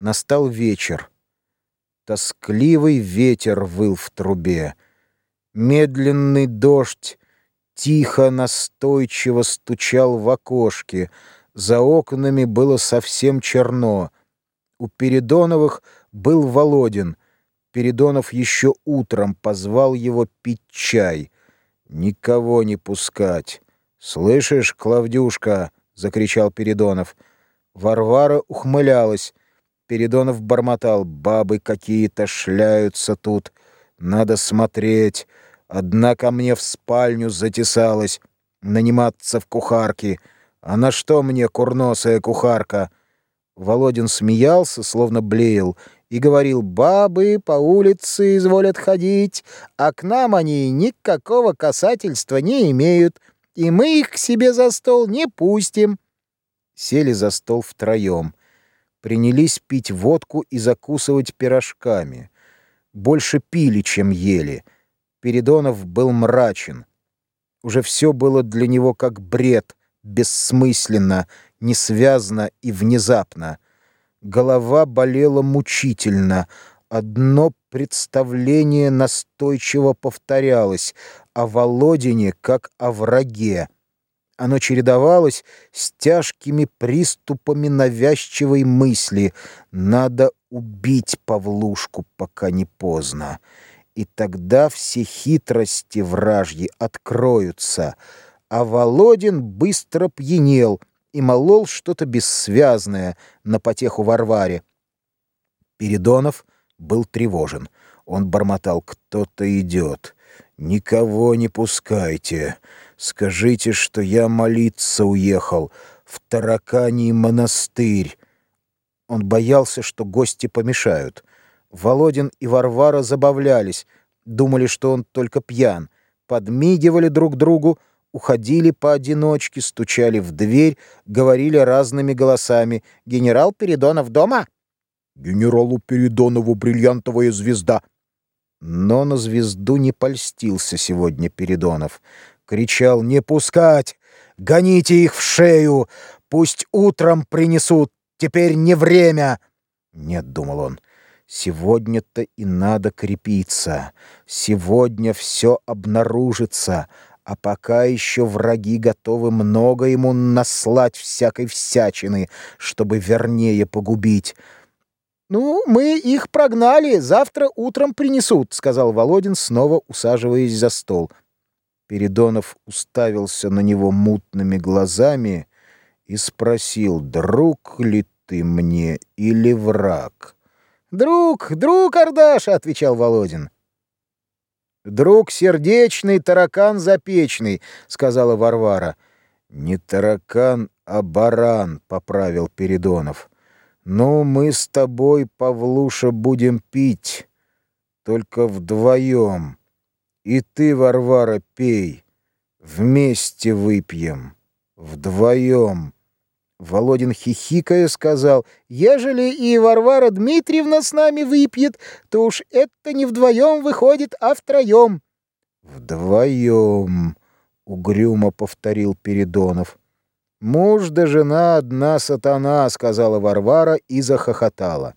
Настал вечер. Тоскливый ветер выл в трубе. Медленный дождь тихо, настойчиво стучал в окошке. За окнами было совсем черно. У Передоновых был Володин. Передонов еще утром позвал его пить чай. «Никого не пускать!» «Слышишь, Клавдюшка?» — закричал Передонов. Варвара ухмылялась. Передонов бормотал. «Бабы какие-то шляются тут. Надо смотреть. Одна ко мне в спальню затесалась. Наниматься в кухарки. А на что мне курносая кухарка?» Володин смеялся, словно блеял, и говорил, «Бабы по улице изволят ходить, а к нам они никакого касательства не имеют, и мы их к себе за стол не пустим». Сели за стол втроем принялись пить водку и закусывать пирожками. Больше пили, чем ели. Передонов был мрачен. Уже все было для него как бред, бессмысленно, несвязно и внезапно. Голова болела мучительно. Одно представление настойчиво повторялось о Володине как о враге. Оно чередовалось с тяжкими приступами навязчивой мысли. Надо убить Павлушку, пока не поздно. И тогда все хитрости вражьи откроются. А Володин быстро пьянел и молол что-то бессвязное на потеху Варваре. Передонов был тревожен. Он бормотал «Кто-то идет». «Никого не пускайте. Скажите, что я молиться уехал в Тараканий монастырь». Он боялся, что гости помешают. Володин и Варвара забавлялись, думали, что он только пьян, подмигивали друг другу, уходили поодиночке, стучали в дверь, говорили разными голосами. «Генерал Передонов дома?» «Генералу Передонову бриллиантовая звезда». Но на звезду не польстился сегодня Передонов. Кричал «Не пускать! Гоните их в шею! Пусть утром принесут! Теперь не время!» «Нет», — думал он, — «сегодня-то и надо крепиться. Сегодня все обнаружится, а пока еще враги готовы много ему наслать всякой всячины, чтобы вернее погубить». «Ну, мы их прогнали, завтра утром принесут», — сказал Володин, снова усаживаясь за стол. Передонов уставился на него мутными глазами и спросил, «Друг ли ты мне или враг?» «Друг, друг, Ардаша», — отвечал Володин. «Друг сердечный, таракан запечный», — сказала Варвара. «Не таракан, а баран», — поправил Передонов. Ну, мы с тобой, Павлуша, будем пить, только вдвоем. И ты, Варвара, пей. Вместе выпьем. Вдвоем. Володин хихикая сказал, «Ежели и Варвара Дмитриевна с нами выпьет, то уж это не вдвоем выходит, а втроем». «Вдвоем», — угрюмо повторил Передонов. «Муж да жена одна сатана», — сказала Варвара и захохотала.